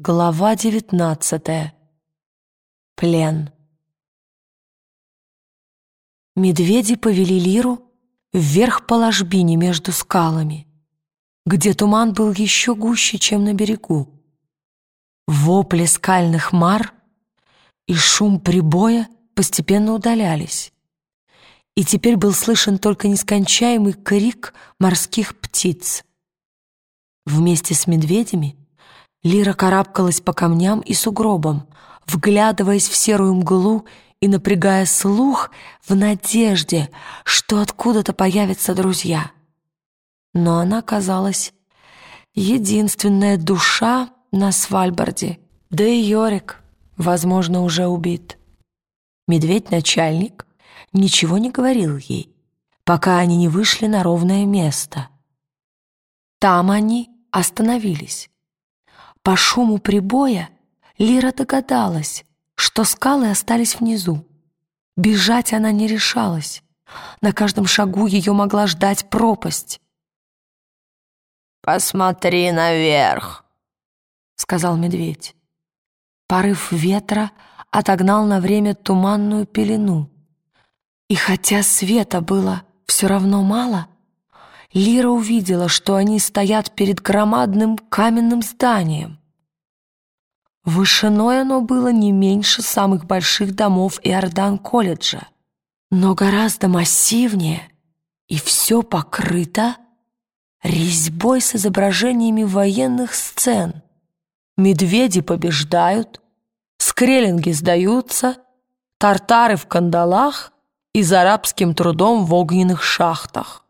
Глава девятнадцатая. Плен. Медведи повели Лиру вверх по ложбине между скалами, где туман был еще гуще, чем на берегу. Вопли скальных мар и шум прибоя постепенно удалялись, и теперь был слышен только нескончаемый крик морских птиц. Вместе с медведями Лира карабкалась по камням и сугробам, вглядываясь в серую мглу и напрягая слух в надежде, что откуда-то появятся друзья. Но она казалась единственная душа на Свальбарде, да и Йорик, возможно, уже убит. Медведь-начальник ничего не говорил ей, пока они не вышли на ровное место. Там они остановились. По шуму прибоя Лира догадалась, что скалы остались внизу. Бежать она не решалась. На каждом шагу ее могла ждать пропасть. «Посмотри наверх», — сказал медведь. Порыв ветра отогнал на время туманную пелену. И хотя света было все равно мало, Лира увидела, что они стоят перед громадным каменным зданием. Вышиной оно было не меньше самых больших домов Иордан-колледжа, но гораздо массивнее, и все покрыто резьбой с изображениями военных сцен. Медведи побеждают, скреллинги сдаются, тартары в кандалах и за арабским трудом в огненных шахтах.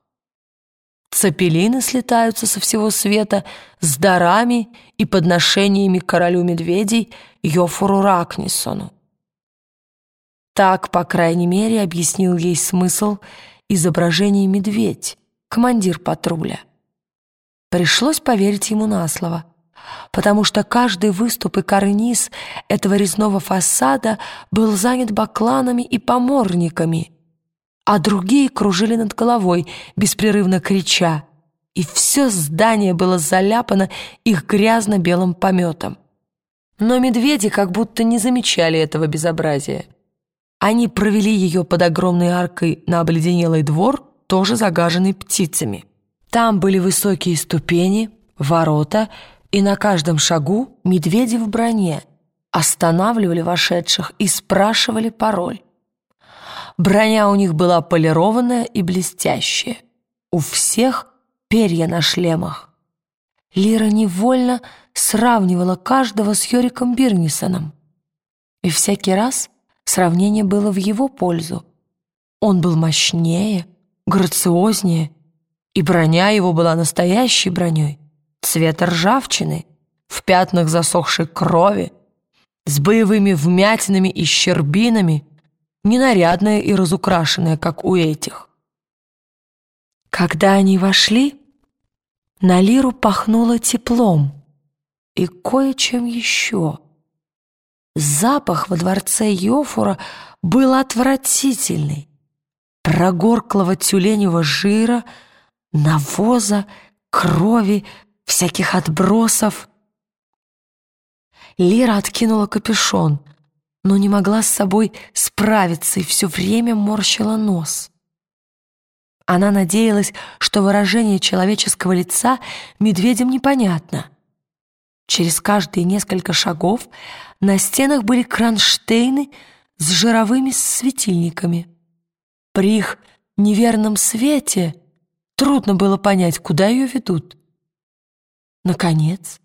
Цепелины слетаются со всего света с дарами и подношениями королю медведей Йофору Ракнисону. Так, по крайней мере, объяснил ей смысл изображения медведь, командир патруля. Пришлось поверить ему на слово, потому что каждый выступ и карниз этого резного фасада был занят бакланами и поморниками — а другие кружили над головой, беспрерывно крича. И все здание было заляпано их грязно-белым пометом. Но медведи как будто не замечали этого безобразия. Они провели ее под огромной аркой на обледенелый двор, тоже загаженный птицами. Там были высокие ступени, ворота, и на каждом шагу медведи в броне останавливали вошедших и спрашивали пароль. Броня у них была полированная и блестящая. У всех перья на шлемах. Лира невольно сравнивала каждого с Йориком Бирнисоном. И всякий раз сравнение было в его пользу. Он был мощнее, грациознее, и броня его была настоящей броней, цвета ржавчины, в пятнах засохшей крови, с боевыми вмятинами и щербинами, ненарядная и разукрашенная, как у этих. Когда они вошли, на Лиру пахнуло теплом и кое-чем еще. Запах во дворце Йофура был отвратительный. Прогорклого тюленевого жира, навоза, крови, всяких отбросов. Лира откинула капюшон — но не могла с собой справиться и все время морщила нос. Она надеялась, что выражение человеческого лица медведям непонятно. Через каждые несколько шагов на стенах были кронштейны с жировыми светильниками. При их неверном свете трудно было понять, куда ее ведут. Наконец,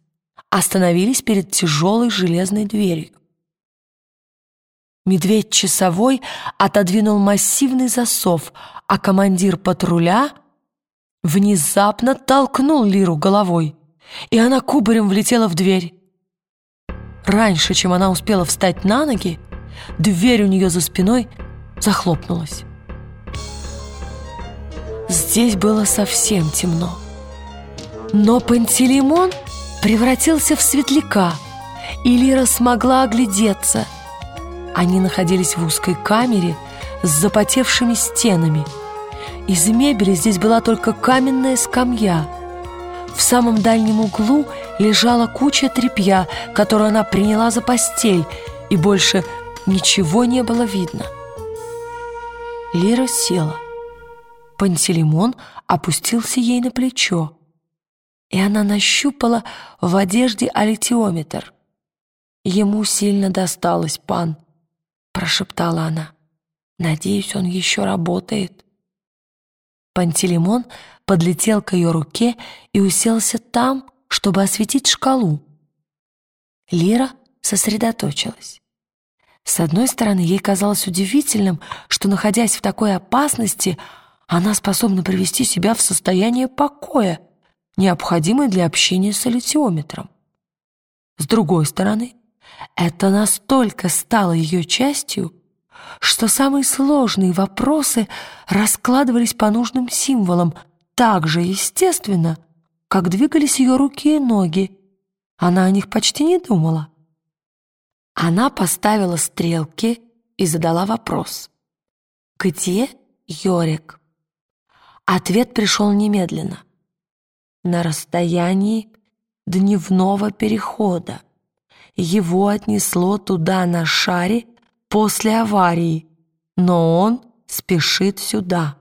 остановились перед тяжелой железной дверью. Медведь-часовой отодвинул массивный засов, а командир патруля внезапно толкнул Лиру головой, и она кубарем влетела в дверь. Раньше, чем она успела встать на ноги, дверь у нее за спиной захлопнулась. Здесь было совсем темно. Но Пантелеймон превратился в светляка, и Лира смогла оглядеться — они находились в узкой камере с запотевшими стенами. Из мебели здесь была только каменная скамья. В самом дальнем углу лежала куча тряпья, которую она приняла за постель, и больше ничего не было видно. Лира села. Пантелеймон опустился ей на плечо, и она нащупала в одежде аллитиометр. «Ему сильно досталось, пан», — прошептала она. «Надеюсь, он еще работает». Пантелеймон подлетел к ее руке и уселся там, чтобы осветить шкалу. Лира сосредоточилась. С одной стороны, ей казалось удивительным, что, находясь в такой опасности, она способна привести себя в состояние покоя, необходимое для общения с аллитиометром. С другой стороны, это настолько стало ее частью, что самые сложные вопросы раскладывались по нужным символам так же естественно, как двигались ее руки и ноги. Она о них почти не думала. Она поставила стрелки и задала вопрос. «Где Йорик?» Ответ пришел немедленно. На расстоянии дневного перехода. Его отнесло туда на шаре после аварии, но он спешит сюда.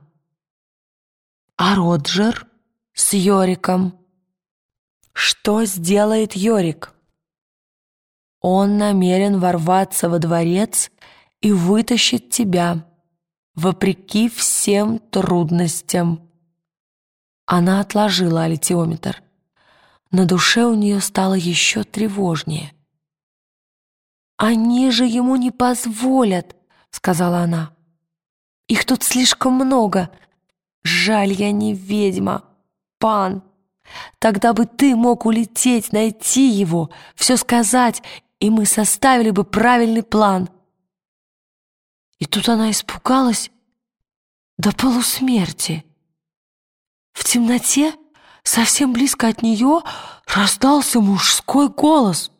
А Роджер с Йориком? Что сделает Йорик? Он намерен ворваться во дворец и вытащить тебя, вопреки всем трудностям. Она отложила аллитиометр. На душе у нее стало еще тревожнее. «Они же ему не позволят», — сказала она. «Их тут слишком много. Жаль, я не ведьма, пан. Тогда бы ты мог улететь, найти его, все сказать и мы составили бы правильный план. И тут она испугалась до полусмерти. В темноте, совсем близко от нее, раздался мужской голос.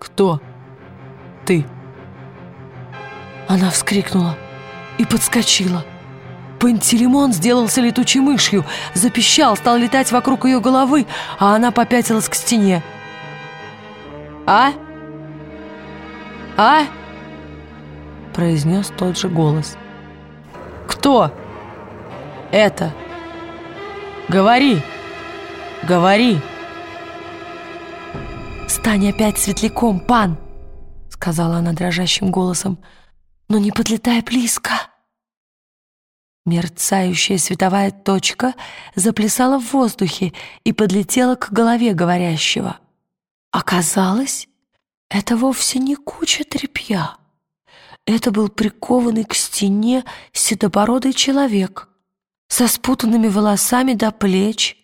«Кто ты?» Она вскрикнула и подскочила. Пантелеймон сделался летучей мышью, запищал, стал летать вокруг ее головы, а она попятилась к стене. «А? А?» произнес тот же голос. «Кто? Это? Говори! Говори!» «Стань опять светляком, пан!» Сказала она дрожащим голосом, «но не подлетай близко!» Мерцающая световая точка заплясала в воздухе и подлетела к голове говорящего. Оказалось, это вовсе не куча тряпья. Это был прикованный к стене седобородый человек со спутанными волосами до плеч.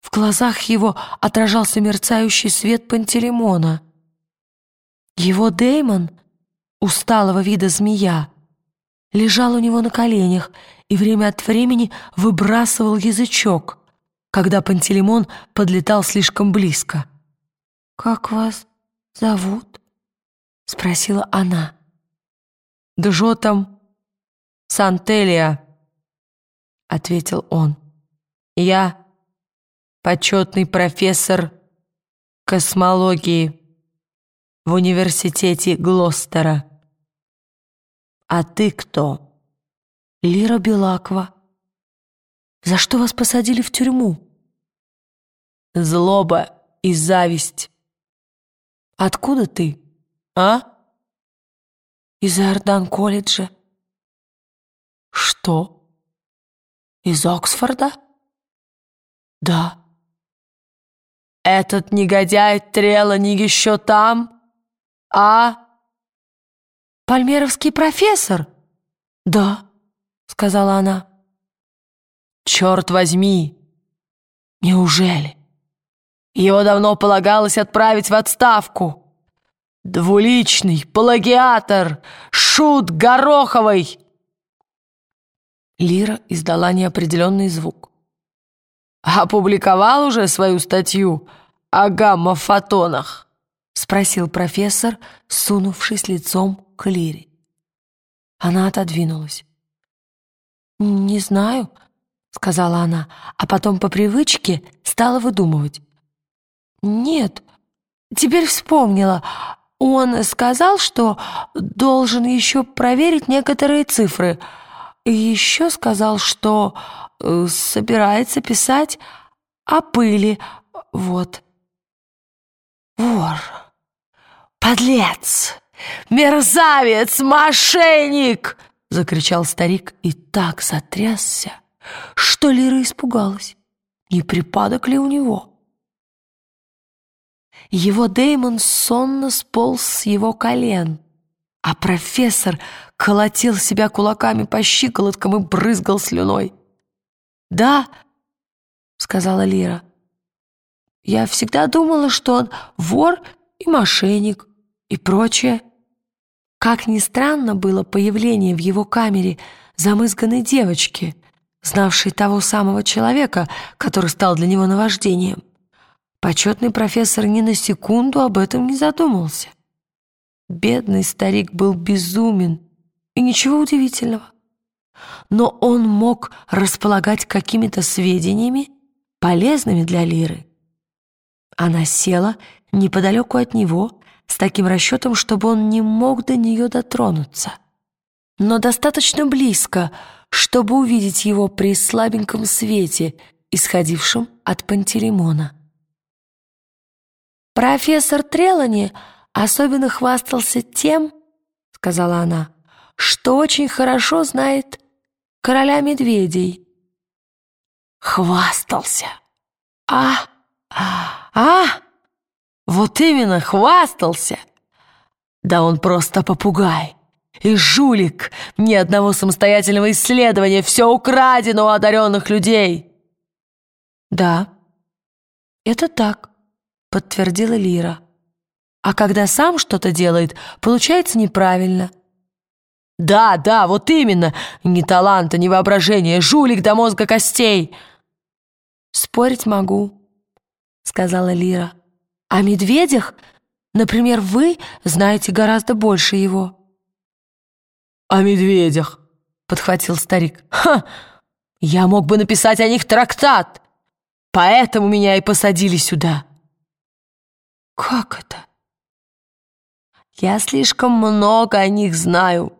В глазах его отражался мерцающий свет Пантелеймона. Его Деймон, усталого вида змея, лежал у него на коленях и время от времени выбрасывал язычок, когда Пантелеймон подлетал слишком близко. «Как вас зовут?» — спросила она. «Джотом Сантелия», — ответил он. «Я почетный профессор космологии в университете Глостера. А ты кто?» «Лира Белаква». «За что вас посадили в тюрьму?» «Злоба и зависть». Откуда ты? А? Из Иордан-колледжа. Что? Из Оксфорда? Да. Этот негодяй Трелани еще там? А? Пальмеровский профессор? Да, сказала она. Черт возьми! Неужели? Его давно полагалось отправить в отставку. Двуличный, плагиатор, шут Гороховой!» Лира издала неопределенный звук. «Опубликовал уже свою статью о гамма-фотонах?» — спросил профессор, сунувшись лицом к Лире. Она отодвинулась. «Не знаю. сказала она, а потом по привычке стала выдумывать. «Нет, теперь вспомнила. Он сказал, что должен еще проверить некоторые цифры. Еще сказал, что э, собирается писать о пыли. Вот». «Вор! Подлец! Мерзавец! Мошенник!» — закричал старик и так затрясся, что Лира испугалась. Не припадок ли у него? Его Деймон сонно сполз с его колен, а профессор колотил себя кулаками по щиколоткам и брызгал слюной. «Да», — сказала Лира, — «я всегда думала, что он вор и мошенник и прочее». Как ни странно было появление в его камере замызганной девочки, знавшей того самого человека, который стал для него наваждением. Почетный профессор ни на секунду об этом не задумался. Бедный старик был безумен, и ничего удивительного. Но он мог располагать какими-то сведениями, полезными для Лиры. Она села неподалеку от него с таким расчетом, чтобы он не мог до нее дотронуться, но достаточно близко, чтобы увидеть его при слабеньком свете, исходившем от Пантелеймона. «Профессор Трелани особенно хвастался тем, — сказала она, — что очень хорошо знает короля медведей». «Хвастался! А, а, а! Вот именно, хвастался! Да он просто попугай!» и жулик, ни одного самостоятельного исследования, все украдено у одаренных людей. Да, это так подтвердила Лира. А когда сам что-то делает, получается неправильно. Да, да, вот именно. Ни таланта, ни воображения, жулик до мозга костей. Спорить могу, сказала Лира. О медведях, например, вы знаете гораздо больше его. О медведях, подхватил старик. Ха! Я мог бы написать о них трактат. Поэтому меня и посадили сюда. «Как это?» «Я слишком много о них знаю,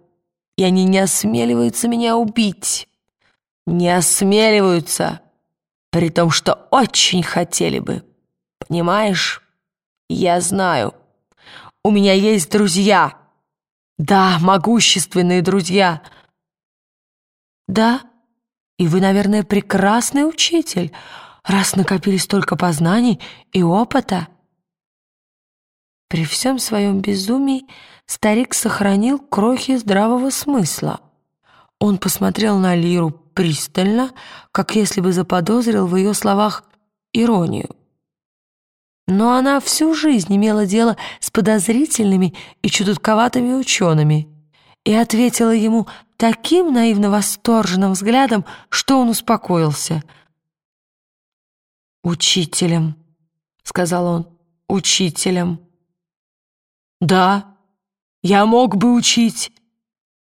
и они не осмеливаются меня убить. Не осмеливаются, при том, что очень хотели бы. Понимаешь? Я знаю. У меня есть друзья. Да, могущественные друзья. Да, и вы, наверное, прекрасный учитель, раз накопили столько познаний и опыта». При всем своем безумии старик сохранил крохи здравого смысла. Он посмотрел на Лиру пристально, как если бы заподозрил в ее словах иронию. Но она всю жизнь имела дело с подозрительными и чудотковатыми учеными и ответила ему таким наивно-восторженным взглядом, что он успокоился. «Учителем», — сказал он, — «учителем». Да, я мог бы учить.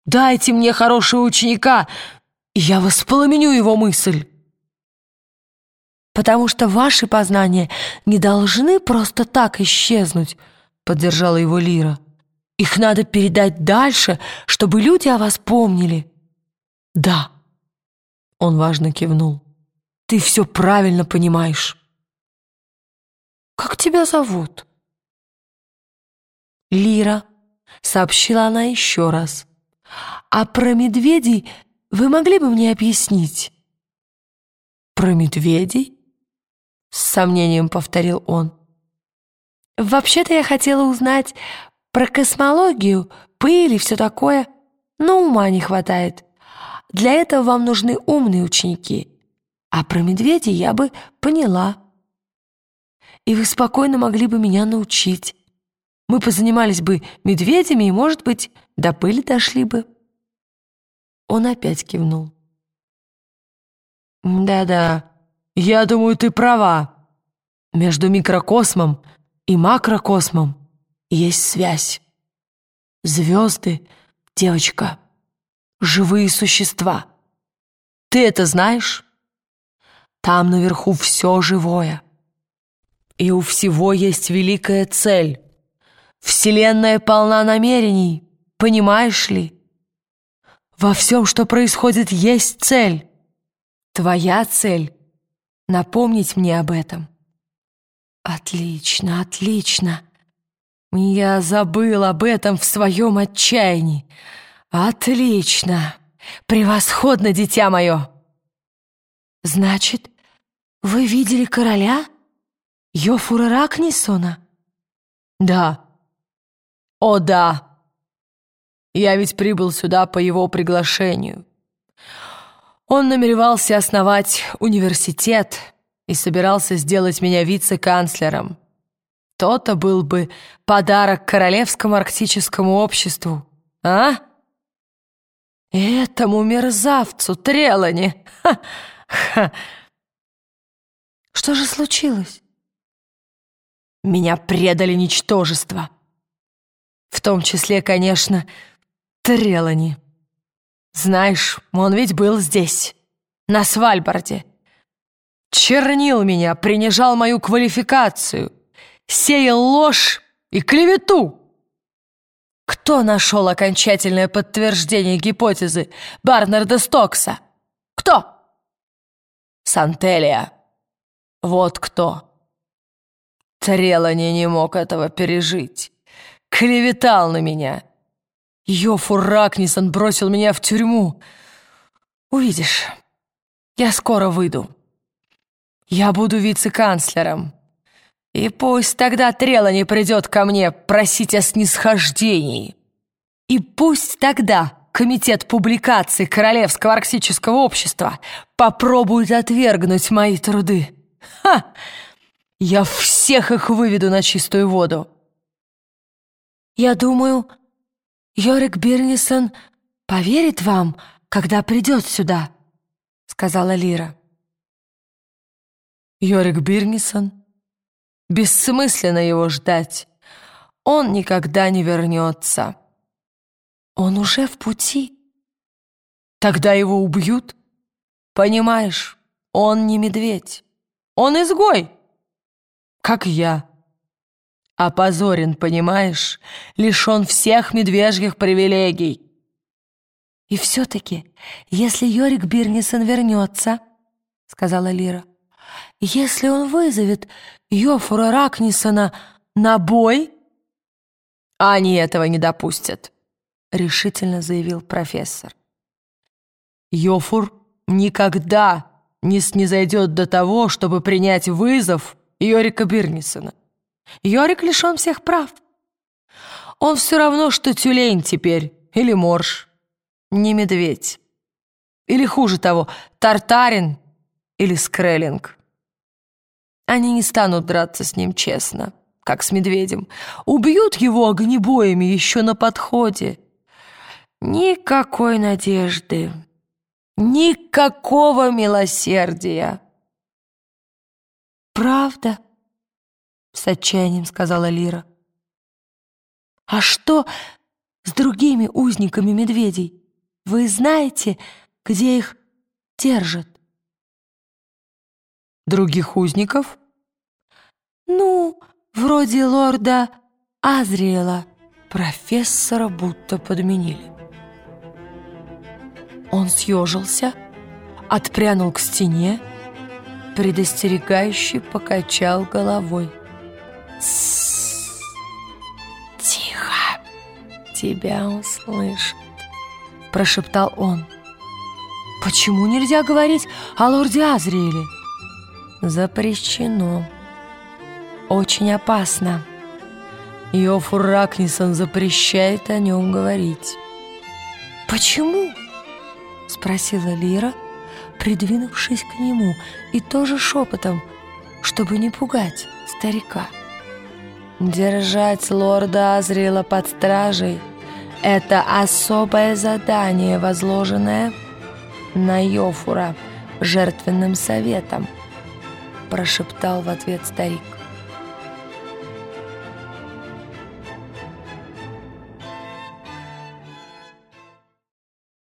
Дайте мне хорошего ученика, и я воспламеню его мысль. Потому что ваши познания не должны просто так исчезнуть, поддержала его Лира. Их надо передать дальше, чтобы люди о вас помнили. Да, он важно кивнул. Ты все правильно понимаешь. Как тебя зовут? «Лира», — сообщила она еще раз. «А про медведей вы могли бы мне объяснить?» «Про медведей?» — с сомнением повторил он. «Вообще-то я хотела узнать про космологию, пыль и все такое, но ума не хватает. Для этого вам нужны умные ученики. А про медведей я бы поняла. И вы спокойно могли бы меня научить. Мы позанимались бы медведями и, может быть, до пыли дошли бы». Он опять кивнул. «Да-да, я думаю, ты права. Между микрокосмом и макрокосмом есть связь. Звезды, девочка, живые существа. Ты это знаешь? Там наверху все живое. И у всего есть великая цель. Вселенная полна намерений, понимаешь ли? Во всем, что происходит, есть цель. Твоя цель — напомнить мне об этом. Отлично, отлично. Я забыл об этом в своем отчаянии. Отлично. Превосходно, дитя мое. Значит, вы видели короля? Йофура Ракнисона? Да. О, да. Я ведь прибыл сюда по его приглашению. Он намеревался основать университет и собирался сделать меня вице-канцлером. То-то был бы подарок Королевскому арктическому обществу, а? Этому мерзавцу Трелани! Ха-ха! Что же случилось? Меня предали ничтожество. В том числе, конечно, Трелани. Знаешь, он ведь был здесь, на Свальбарде. Чернил меня, принижал мою квалификацию, сеял ложь и клевету. Кто нашел окончательное подтверждение гипотезы Барнарда Стокса? Кто? Сантелия. Вот кто. Трелани не мог этого пережить. Клеветал на меня. Йофур Ракнисон бросил меня в тюрьму. Увидишь, я скоро выйду. Я буду вице-канцлером. И пусть тогда Трелани придет ко мне просить о снисхождении. И пусть тогда Комитет публикаций Королевского арктического общества попробует отвергнуть мои труды. Ха! Я всех их выведу на чистую воду. Я думаю, Йорик Бирнисон поверит вам, когда придет сюда, сказала Лира. Йорик Бирнисон? Бессмысленно его ждать. Он никогда не вернется. Он уже в пути. Тогда его убьют? Понимаешь, он не медведь. Он изгой, как я. Опозорен, понимаешь, лишен всех медвежьих привилегий. И все-таки, если Йорик Бирнисон вернется, сказала Лира, если он вызовет Йофура Ракнисона на бой, они этого не допустят решительно заявил профессор. Йофур никогда не снизойдет до того, чтобы принять вызов Йорика Бирнисона. Йорик лишен всех прав. Он все равно, что тюлень теперь, или морж, не медведь. Или хуже того, тартарин или скреллинг. Они не станут драться с ним честно, как с медведем. Убьют его огнебоями еще на подходе. Никакой надежды, никакого милосердия. «Правда?» — с отчаянием сказала Лира. «А что с другими узниками медведей? Вы знаете, где их держат?» «Других узников?» «Ну, вроде лорда Азриэла. Профессора будто подменили». Он съежился, отпрянул к стене, предостерегающе покачал головой. «Тссс! Тихо! Тебя услышат!» — прошептал он. «Почему нельзя говорить о лорде Азриэле?» «Запрещено. Очень опасно. Йофур Ракнисон запрещает о нем говорить». «Почему?» спросила Лира, придвинувшись к нему, и тоже шепотом, чтобы не пугать старика. «Держать лорда Азриэла под стражей — это особое задание, возложенное на Йофура жертвенным советом», — прошептал в ответ старик.